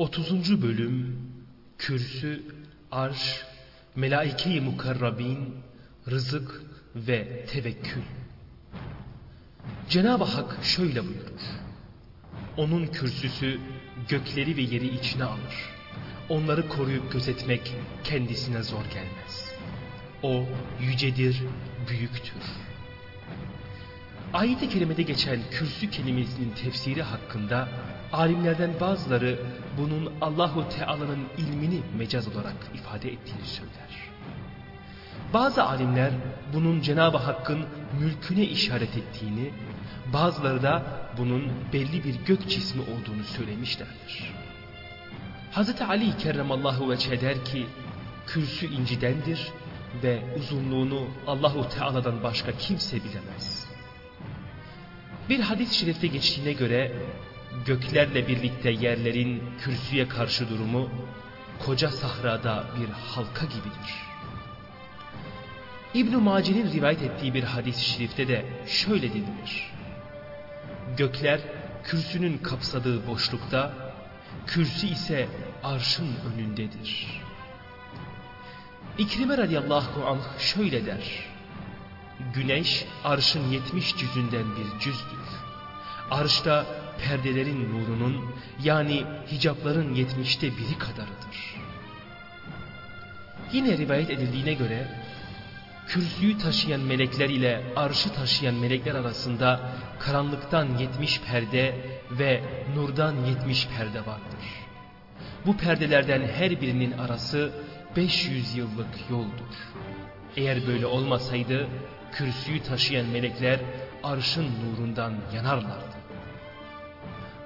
30. Bölüm Kürsü, Arş, Melaike-i Mukarrabin, Rızık ve Tevekkül Cenab-ı Hak şöyle buyurur. Onun kürsüsü gökleri ve yeri içine alır. Onları koruyup gözetmek kendisine zor gelmez. O yücedir, büyüktür. Ayet-i kerimede geçen kürsü kelimesinin tefsiri hakkında alimlerden bazıları bunun Allahu Teala'nın ilmini mecaz olarak ifade ettiğini söyler. Bazı alimler bunun Cenab-ı Hakk'ın mülküne işaret ettiğini, bazıları da bunun belli bir gök cismi olduğunu söylemişlerdir. Hz. Ali kerremallahu ve der ki, kürsü incidendir ve uzunluğunu Allahu Teala'dan başka kimse bilemez. Bir hadis-i şerifte geçtiğine göre göklerle birlikte yerlerin kürsüye karşı durumu koca sahrada bir halka gibidir. İbn-i Maci'nin rivayet ettiği bir hadis-i şerifte de şöyle denilir. Gökler kürsünün kapsadığı boşlukta, kürsü ise arşın önündedir. İkrime radiyallahu anh şöyle der. Güneş arşın yetmiş cüzünden bir cüzdür. Arşta perdelerin nurunun yani hicapların yetmişte biri kadarıdır. Yine rivayet edildiğine göre kürsüyü taşıyan melekler ile arşı taşıyan melekler arasında karanlıktan yetmiş perde ve nurdan yetmiş perde vardır. Bu perdelerden her birinin arası 500 yıllık yoldur. Eğer böyle olmasaydı kürsüyü taşıyan melekler arşın nurundan yanarlardı.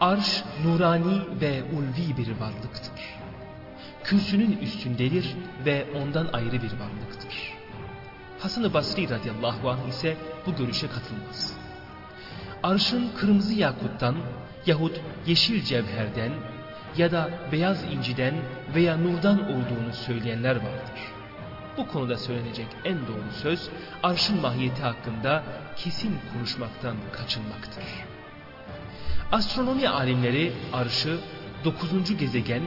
Arş nurani ve ulvi bir varlıktır. Kürsünün üstündedir ve ondan ayrı bir varlıktır. Hasan-ı Basri radıyallahu anh ise bu görüşe katılmaz. Arşın kırmızı yakuttan yahut yeşil cevherden ya da beyaz inciden veya nurdan olduğunu söyleyenler vardır. Bu konuda söylenecek en doğru söz arşın mahiyeti hakkında kesin konuşmaktan kaçınmaktır. Astronomi alimleri arşı 9. gezegen,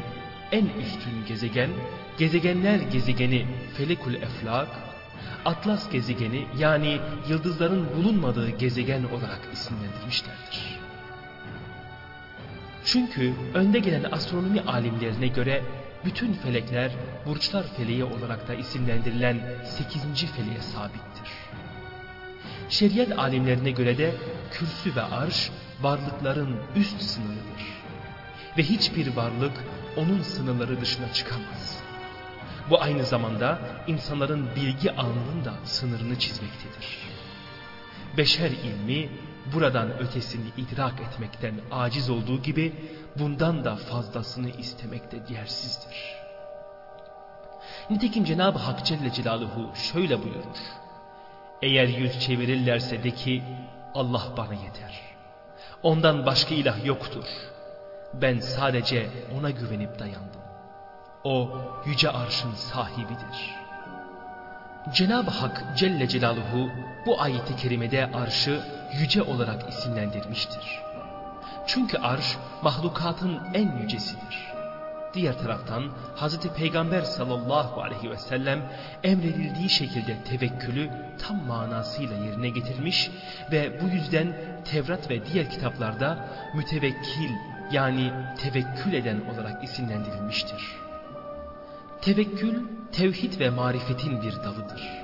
en üstün gezegen, gezegenler gezegeni Felekul Eflak, Atlas gezegeni yani yıldızların bulunmadığı gezegen olarak isimlendirmişlerdir. Çünkü önde gelen astronomi alimlerine göre bütün felekler burçlar feleği olarak da isimlendirilen 8. feleğe sabittir. Şeriat alimlerine göre de kürsü ve arş varlıkların üst sınırıdır. Ve hiçbir varlık onun sınırları dışına çıkamaz. Bu aynı zamanda insanların bilgi alanının da sınırını çizmektedir. Beşer ilmi buradan ötesini idrak etmekten aciz olduğu gibi bundan da fazlasını istemekte yersizdir. Nitekim Cenab-ı Hak Celle Celaluhu şöyle buyurur. Eğer yüz çevirirlerse de ki Allah bana yeter. Ondan başka ilah yoktur. Ben sadece ona güvenip dayandım. O yüce arşın sahibidir. Cenab-ı Hak Celle Celaluhu bu ayeti kerimede arşı yüce olarak isimlendirmiştir. Çünkü arş mahlukatın en yücesidir. Diğer taraftan Hz. Peygamber sallallahu aleyhi ve sellem emredildiği şekilde tevekkülü tam manasıyla yerine getirmiş ve bu yüzden Tevrat ve diğer kitaplarda mütevekkil yani tevekkül eden olarak isimlendirilmiştir. Tevekkül, tevhid ve marifetin bir dalıdır.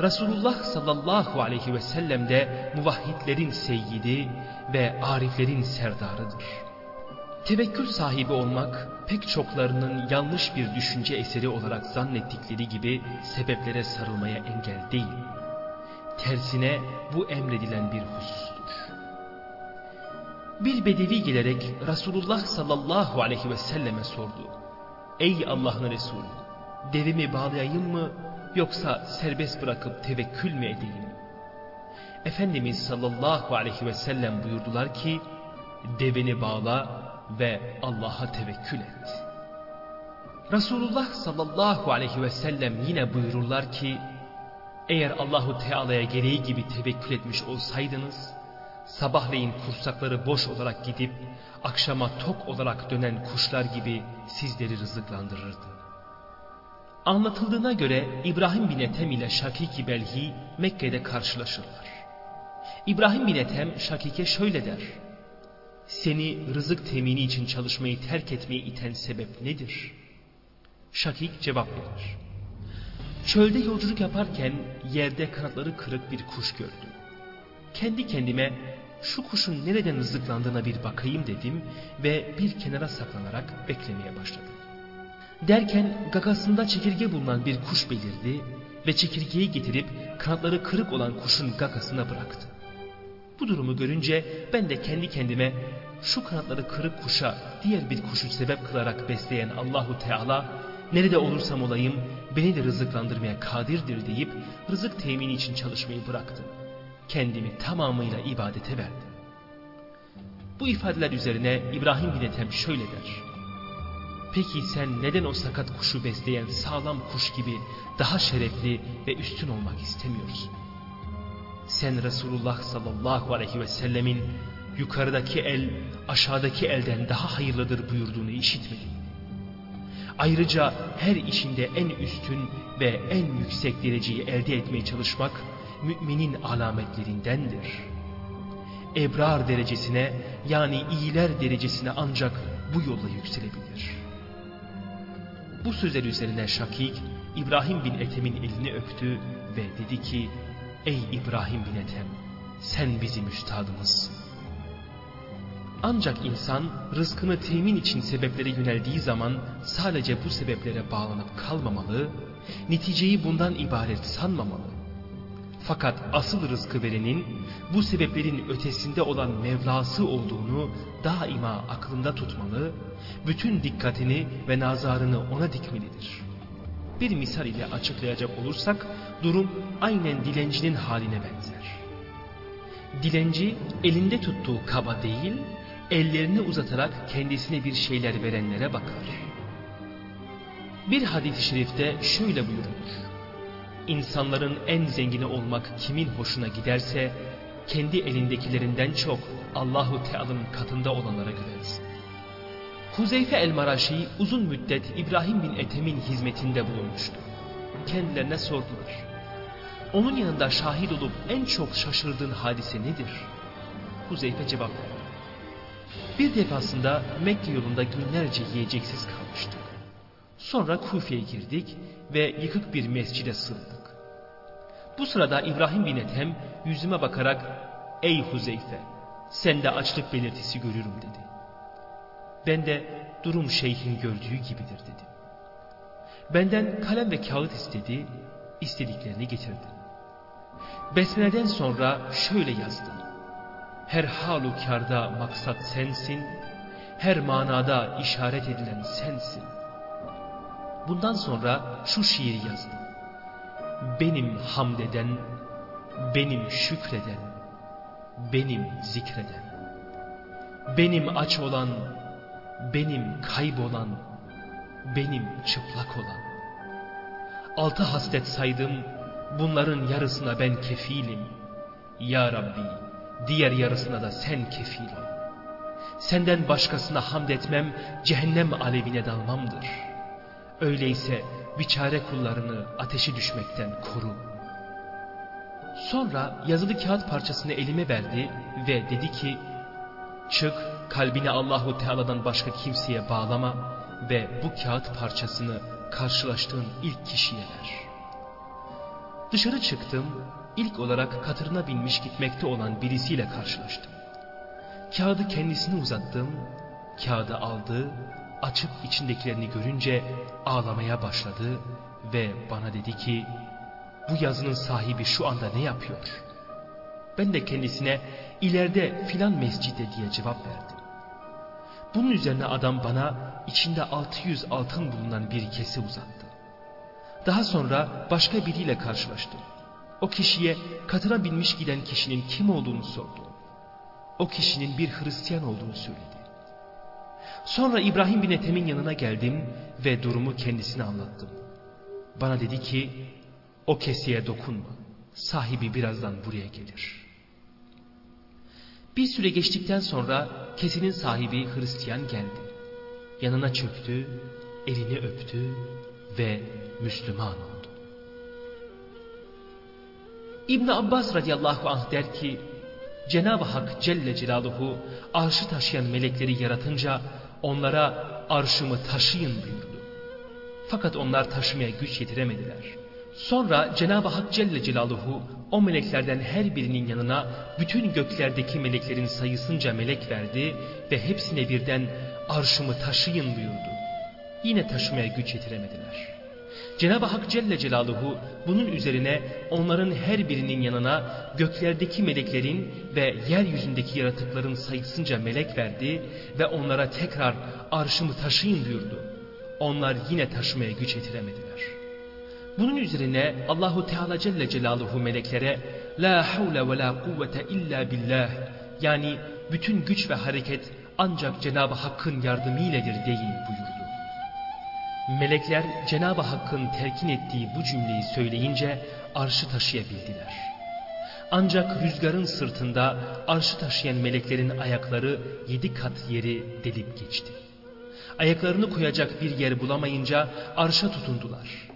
Resulullah sallallahu aleyhi ve sellem de muvahhidlerin seyyidi ve ariflerin serdarıdır. Tevekkül sahibi olmak pek çoklarının yanlış bir düşünce eseri olarak zannettikleri gibi sebeplere sarılmaya engel değil. Tersine bu emredilen bir husustur. Bir bedevi gelerek Resulullah sallallahu aleyhi ve selleme sordu. Ey Allah'ın Resulü devimi bağlayayım mı yoksa serbest bırakıp tevekkül mü edeyim? Efendimiz sallallahu aleyhi ve sellem buyurdular ki deveni bağla ve Allah'a tevekkül et. Resulullah sallallahu aleyhi ve sellem yine buyururlar ki eğer Allahu Teala'ya gereği gibi tevekkül etmiş olsaydınız sabahleyin kursakları boş olarak gidip akşama tok olarak dönen kuşlar gibi sizleri rızıklandırırdı. Anlatıldığına göre İbrahim bin Ethem ile Şakiki Belhi Mekke'de karşılaşırlar. İbrahim bin Ethem Şakik'e şöyle der. Seni rızık temini için çalışmayı terk etmeye iten sebep nedir? Şakik cevap verir. Çölde yolculuk yaparken yerde kanatları kırık bir kuş gördüm. Kendi kendime şu kuşun nereden rızıklandığına bir bakayım dedim ve bir kenara saklanarak beklemeye başladım. Derken gagasında çekirge bulunan bir kuş belirdi ve çekirgeyi getirip kanatları kırık olan kuşun gagasına bıraktı. Bu durumu görünce ben de kendi kendime şu kanatları kırık kuşa diğer bir kuşu sebep kılarak besleyen Allahu Teala nerede olursam olayım beni de rızıklandırmaya kadirdir deyip rızık temini için çalışmayı bıraktım. Kendimi tamamıyla ibadete verdim. Bu ifadeler üzerine İbrahim bin Ethem şöyle der. Peki sen neden o sakat kuşu besleyen sağlam kuş gibi daha şerefli ve üstün olmak istemiyorsun? Sen Resulullah sallallahu aleyhi ve sellemin yukarıdaki el aşağıdaki elden daha hayırlıdır buyurduğunu işitmedin. Ayrıca her işinde en üstün ve en yüksek dereceyi elde etmeye çalışmak müminin alametlerindendir. Ebrar derecesine yani iyiler derecesine ancak bu yolla yükselebilir. Bu sözler üzerine Şakik İbrahim bin Ethem'in elini öptü ve dedi ki Ey İbrahim bin Ethem sen bizim üstadımızsın. Ancak insan rızkını temin için sebeplere yöneldiği zaman sadece bu sebeplere bağlanıp kalmamalı, neticeyi bundan ibaret sanmamalı. Fakat asıl rızkı verenin bu sebeplerin ötesinde olan Mevlası olduğunu daima aklında tutmalı, bütün dikkatini ve nazarını ona dikmelidir. Bir misal ile açıklayacak olursak durum aynen dilencinin haline benzer. Dilenci elinde tuttuğu kaba değil, ellerini uzatarak kendisine bir şeyler verenlere bakar. Bir hadis-i şerifte şöyle buyurulur. İnsanların en zengini olmak kimin hoşuna giderse, kendi elindekilerinden çok Allahu Teala'nın katında olanlara güvensin. Huzeyfe el-Maraşi uzun müddet İbrahim bin Ethem'in hizmetinde bulunmuştu. Kendilerine sordular. Onun yanında şahit olup en çok şaşırdığın hadise nedir? Huzeyfe cevap verdi. Bir defasında Mekke yolunda günlerce yiyeceksiz kalmıştık. Sonra Kufe'ye girdik ve yıkık bir mescide sığındık. Bu sırada İbrahim bin Ethem yüzüme bakarak ''Ey Huzeyfe sende açlık belirtisi görürüm.'' dedi. Ben de durum şeyhin gördüğü gibidir dedim. Benden kalem ve kağıt istedi, istediklerini getirdim. Besmele'den sonra şöyle yazdım. Her halükarda maksat sensin, her manada işaret edilen sensin. Bundan sonra şu şiiri yazdım. Benim hamd eden, benim şükreden, benim zikreden. Benim aç olan, benim kaybolan, benim çıplak olan. Altı haslet saydım, bunların yarısına ben kefilim. Ya Rabbi, diğer yarısına da sen kefil ol. Senden başkasına hamd etmem, cehennem alevine dalmamdır. Öyleyse biçare kullarını ateşi düşmekten koru. Sonra yazılı kağıt parçasını elime verdi ve dedi ki, çık kalbini Allahu Teala'dan başka kimseye bağlama ve bu kağıt parçasını karşılaştığın ilk kişiye ver. Dışarı çıktım, ilk olarak katırına binmiş gitmekte olan birisiyle karşılaştım. Kağıdı kendisine uzattım, kağıdı aldı, açıp içindekilerini görünce ağlamaya başladı ve bana dedi ki, bu yazının sahibi şu anda ne yapıyor? Ben de kendisine ileride filan mescide diye cevap verdim. Bunun üzerine adam bana içinde 600 altın bulunan bir kese uzattı. Daha sonra başka biriyle karşılaştım. O kişiye katıra binmiş giden kişinin kim olduğunu sordu. O kişinin bir Hristiyan olduğunu söyledi. Sonra İbrahim bin Ethem'in yanına geldim ve durumu kendisine anlattım. Bana dedi ki o keseye dokunma. Sahibi birazdan buraya gelir. Bir süre geçtikten sonra kesinin sahibi Hristiyan geldi. Yanına çöktü, elini öptü ve Müslüman oldu. İbn Abbas radıyallahu anh der ki, Cenab-ı Hak Celle Celaluhu arşı taşıyan melekleri yaratınca onlara arşımı taşıyın buyurdu. Fakat onlar taşımaya güç yetiremediler. Sonra Cenab-ı Hak Celle Celaluhu o meleklerden her birinin yanına bütün göklerdeki meleklerin sayısınca melek verdi ve hepsine birden arşımı taşıyın buyurdu. Yine taşımaya güç yetiremediler. Cenab-ı Hak Celle Celaluhu bunun üzerine onların her birinin yanına göklerdeki meleklerin ve yeryüzündeki yaratıkların sayısınca melek verdi ve onlara tekrar arşımı taşıyın buyurdu. Onlar yine taşımaya güç yetiremediler. Bunun üzerine Allahu Teala Celle Celaluhu meleklere La havle ve la kuvvete illa billah yani bütün güç ve hareket ancak Cenab-ı Hakk'ın yardımıyledir deyin buyurdu. Melekler Cenab-ı Hakk'ın terkin ettiği bu cümleyi söyleyince arşı taşıyabildiler. Ancak rüzgarın sırtında arşı taşıyan meleklerin ayakları yedi kat yeri delip geçti. Ayaklarını koyacak bir yer bulamayınca arşa tutundular.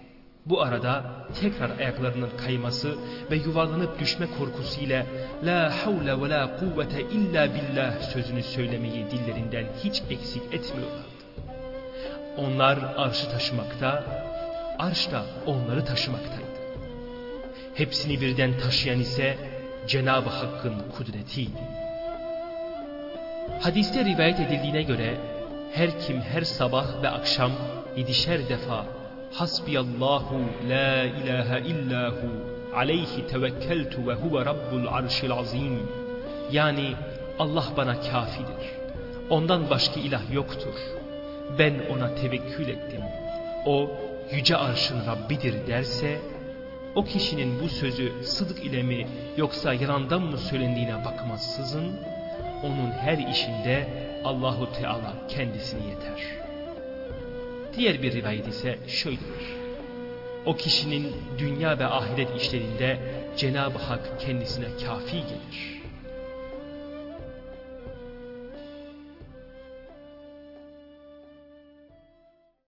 Bu arada tekrar ayaklarının kayması ve yuvarlanıp düşme korkusu ile La havle ve la kuvvete illa billah sözünü söylemeyi dillerinden hiç eksik etmiyorlardı. Onlar arşı taşımakta, arş da onları taşımaktaydı. Hepsini birden taşıyan ise Cenab-ı Hakk'ın kudretiydi. Hadiste rivayet edildiğine göre her kim her sabah ve akşam yedişer defa Hasbiyallahu la ilahe illahu aleyhi tevekkeltu ve huve rabbul arşil azim yani Allah bana kafidir. Ondan başka ilah yoktur. Ben ona tevekkül ettim. O yüce arşın Rabbidir derse o kişinin bu sözü sıdık ile mi yoksa yalandan mı söylendiğine bakmazsızın onun her işinde Allahu Teala kendisini yeter. Diğer bir rivayet ise şöyledir. O kişinin dünya ve ahiret işlerinde Cenab-ı Hak kendisine kafi gelir.